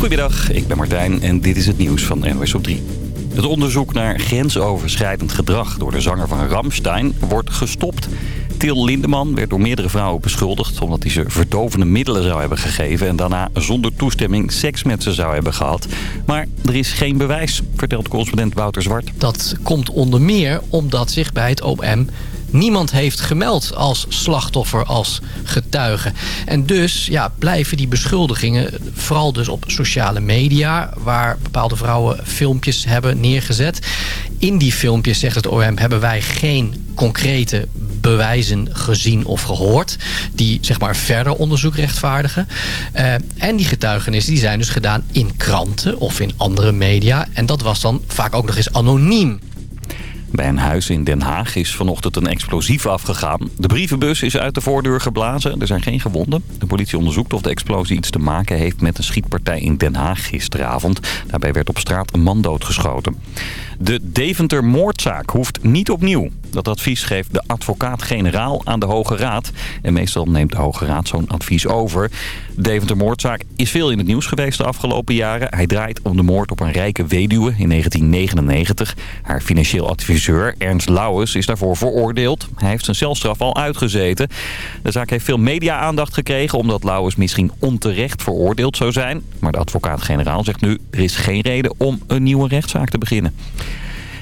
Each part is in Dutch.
Goedemiddag, ik ben Martijn en dit is het nieuws van NOS op 3. Het onderzoek naar grensoverschrijdend gedrag door de zanger van Ramstein wordt gestopt. Til Lindeman werd door meerdere vrouwen beschuldigd... omdat hij ze verdovende middelen zou hebben gegeven... en daarna zonder toestemming seks met ze zou hebben gehad. Maar er is geen bewijs, vertelt correspondent Wouter Zwart. Dat komt onder meer omdat zich bij het OM niemand heeft gemeld als slachtoffer, als getuige. En dus ja, blijven die beschuldigingen, vooral dus op sociale media... waar bepaalde vrouwen filmpjes hebben neergezet. In die filmpjes, zegt het OM, hebben wij geen concrete bewijzen gezien of gehoord... die zeg maar verder onderzoek rechtvaardigen. Uh, en die getuigenissen die zijn dus gedaan in kranten of in andere media. En dat was dan vaak ook nog eens anoniem. Bij een huis in Den Haag is vanochtend een explosief afgegaan. De brievenbus is uit de voordeur geblazen. Er zijn geen gewonden. De politie onderzoekt of de explosie iets te maken heeft met een schietpartij in Den Haag gisteravond. Daarbij werd op straat een man doodgeschoten. De Deventer-moordzaak hoeft niet opnieuw. Dat advies geeft de advocaat-generaal aan de Hoge Raad. En meestal neemt de Hoge Raad zo'n advies over. De Deventer-moordzaak is veel in het nieuws geweest de afgelopen jaren. Hij draait om de moord op een rijke weduwe in 1999. Haar financieel adviseur Ernst Lauwers is daarvoor veroordeeld. Hij heeft zijn celstraf al uitgezeten. De zaak heeft veel media-aandacht gekregen... omdat Lauwers misschien onterecht veroordeeld zou zijn. Maar de advocaat-generaal zegt nu... er is geen reden om een nieuwe rechtszaak te beginnen.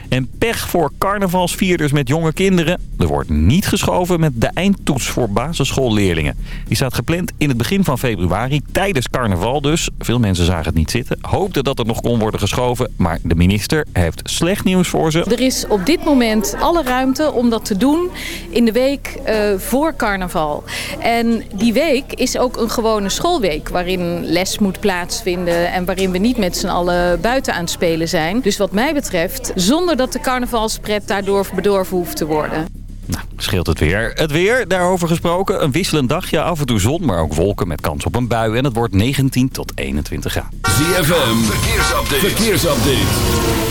En pech voor carnavalsvierders met jonge kinderen. Er wordt niet geschoven met de eindtoets voor basisschoolleerlingen. Die staat gepland in het begin van februari, tijdens carnaval dus. Veel mensen zagen het niet zitten. Hoopten dat er nog kon worden geschoven. Maar de minister heeft slecht nieuws voor ze. Er is op dit moment alle ruimte om dat te doen in de week uh, voor carnaval. En die week is ook een gewone schoolweek. Waarin les moet plaatsvinden en waarin we niet met z'n allen buiten aan het spelen zijn. Dus wat mij betreft, zonder dat de carnavalspret daardoor bedorven hoeft te worden. Nou, scheelt het weer. Het weer, daarover gesproken. Een wisselend dagje, af en toe zon, maar ook wolken met kans op een bui. En het wordt 19 tot 21 graden. ZFM, verkeersupdate. verkeersupdate.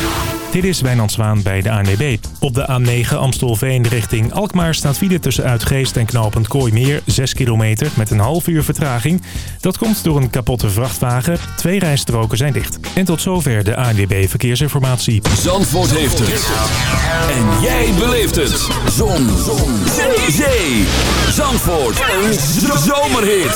Dit is Wijnand Zwaan bij de ANWB. Op de A9 Amstelveen richting Alkmaar staat file tussen Uitgeest en knooppunt Kooimeer. 6 kilometer met een half uur vertraging. Dat komt door een kapotte vrachtwagen. Twee rijstroken zijn dicht. En tot zover de ANWB Verkeersinformatie. Zandvoort heeft het. En jij beleeft het. Zon. Zon. Zee. Zandvoort. Een zomerhit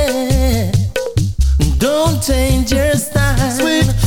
Don't change your style. Sweet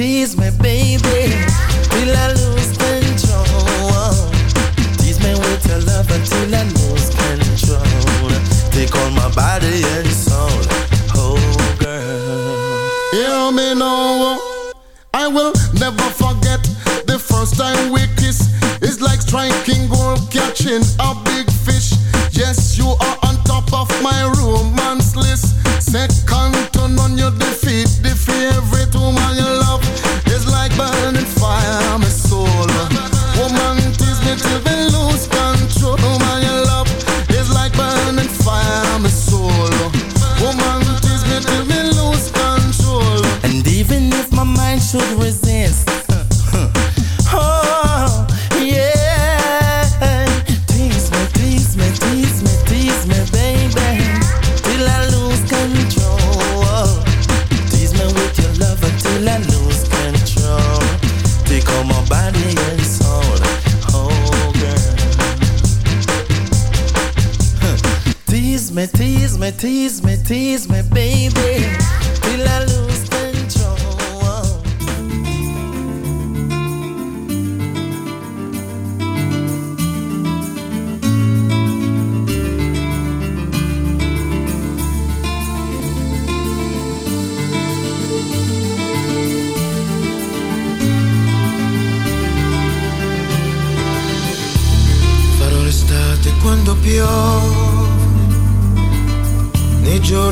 tease me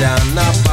shall not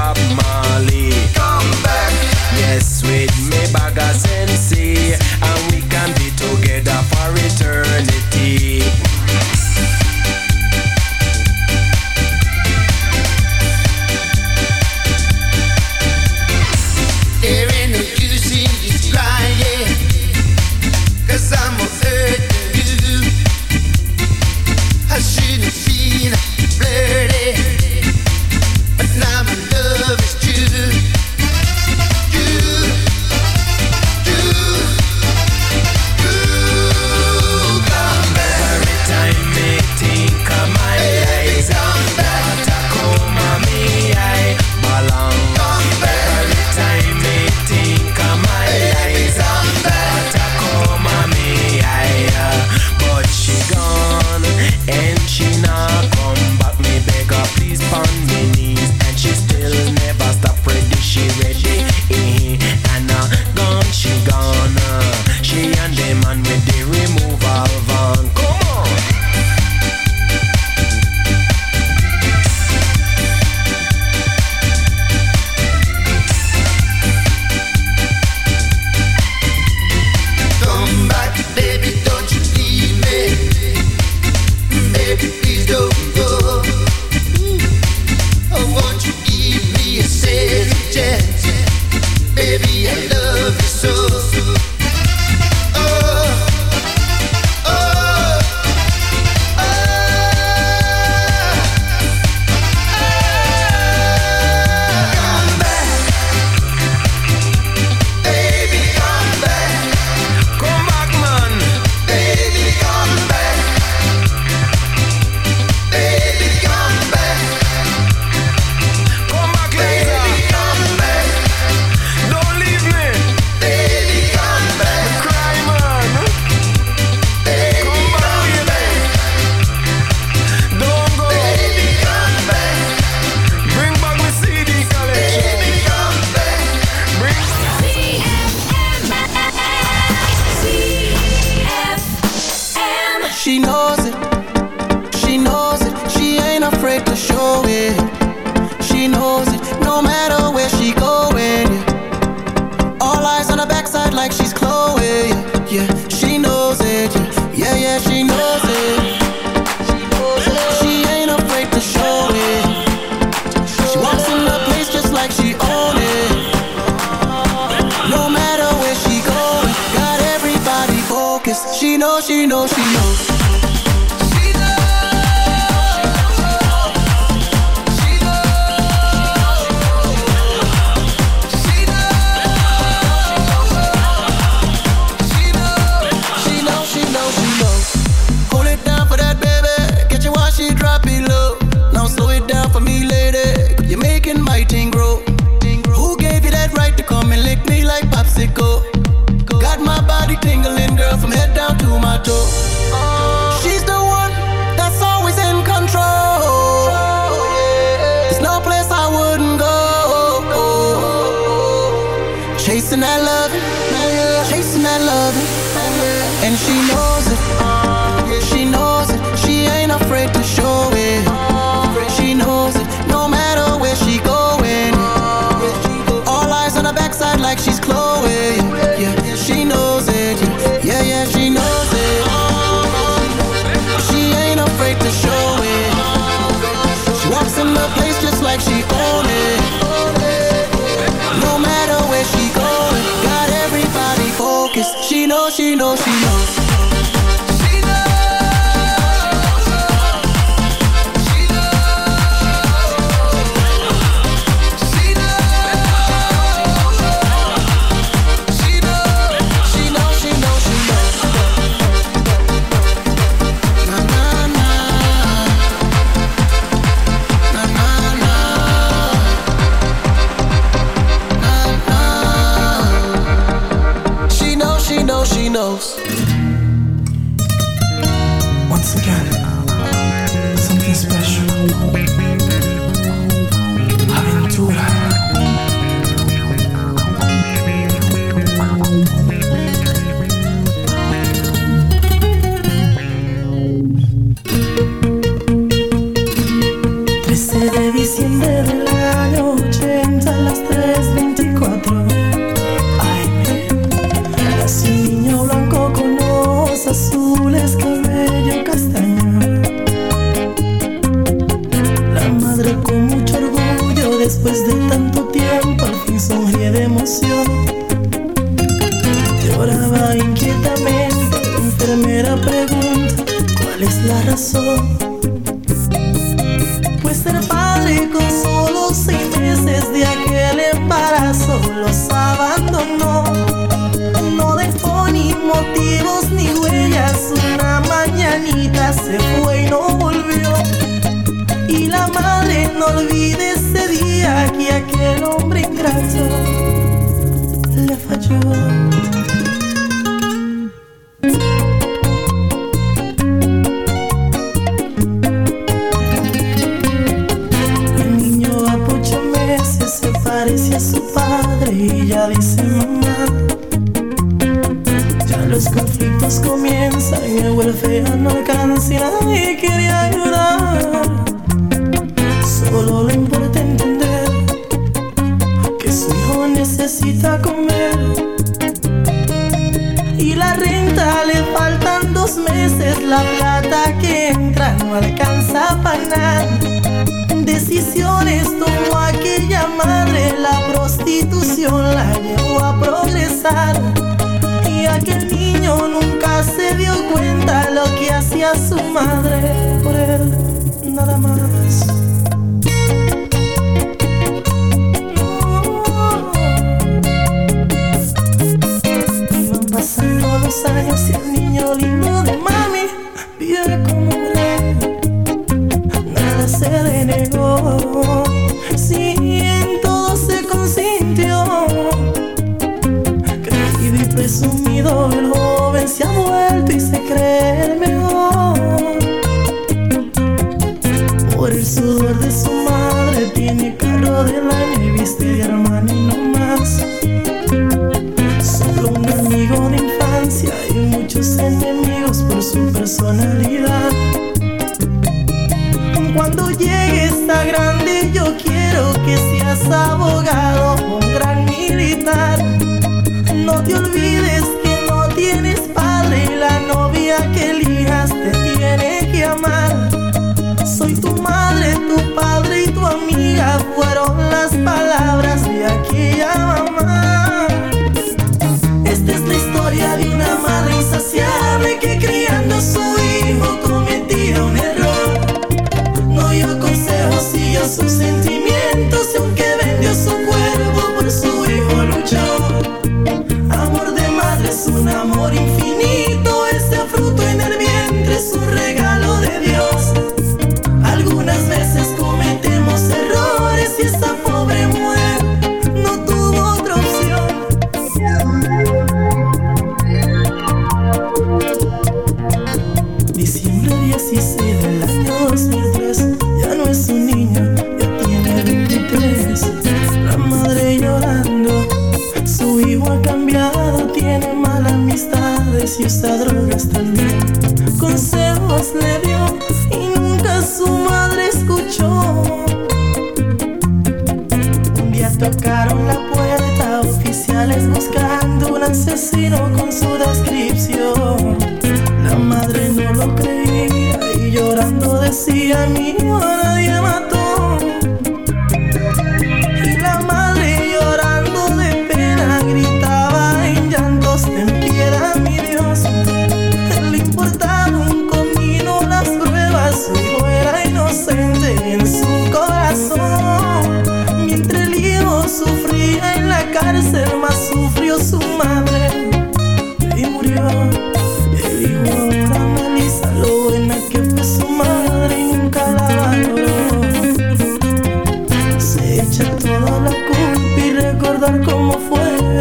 abogado,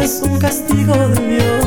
es un castigo de Dios.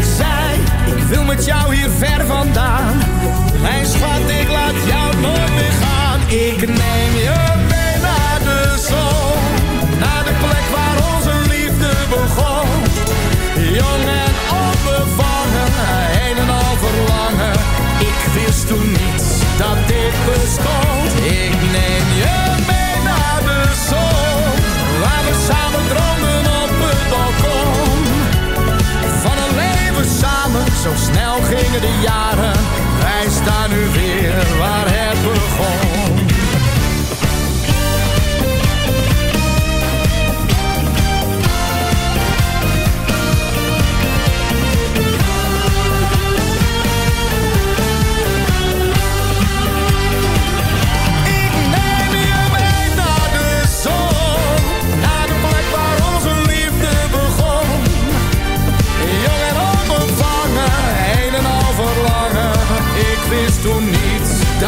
wil met jou hier ver vandaan. Mijn schat, ik laat jou nooit meer gaan. Ik neem je mee naar de zon. Naar de plek waar onze liefde begon. Jong en onbevangen, een en al verlangen. Ik wist toen niet dat dit bestond. Zo snel gingen de jaren. Wij staan nu weer waar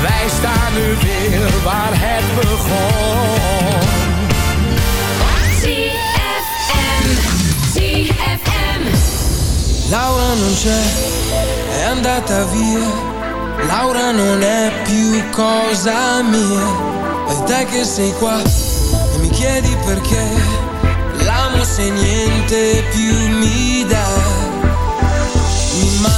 wij staan nu weer waar het begon. ZFM, ZFM. Laura non c'è, è andata via. Laura non è più cosa mia. E te che sei qua e mi chiedi perché. L'amo se niente più mi dà. Mi manca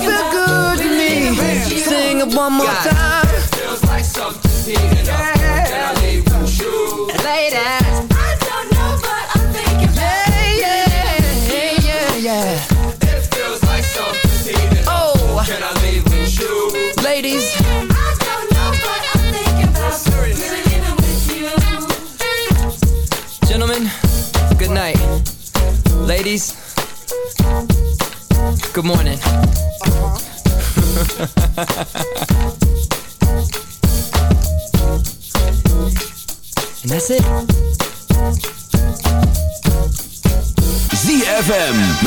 Feel good to me. Sing it one more time. It feels like something's heating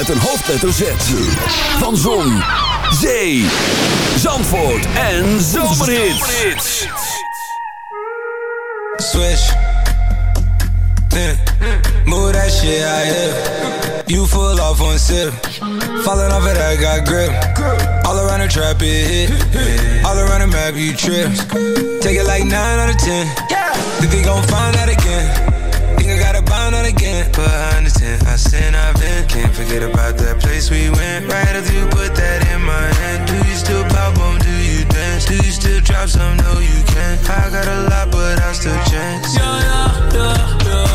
met een hoofdletter Z. Van Zon, Zee, Zandvoort en Zomerhits. Switch. Yeah. Move that shit out here. You full off one sip. Falling off it, I got grip. All around the trap, it hit. All around the map, you trip. Take it like 9 out of 10. Think they gon' find out again. Think I gotta bind out again. But I understand, I sin, I've been. Can't forget about that place we went. Right after you put that in my hand. Do you still pop on? Do you dance? Do you still drop some? No, you can't. I got a lot, but I still chance. Yeah, yeah, yeah, yeah.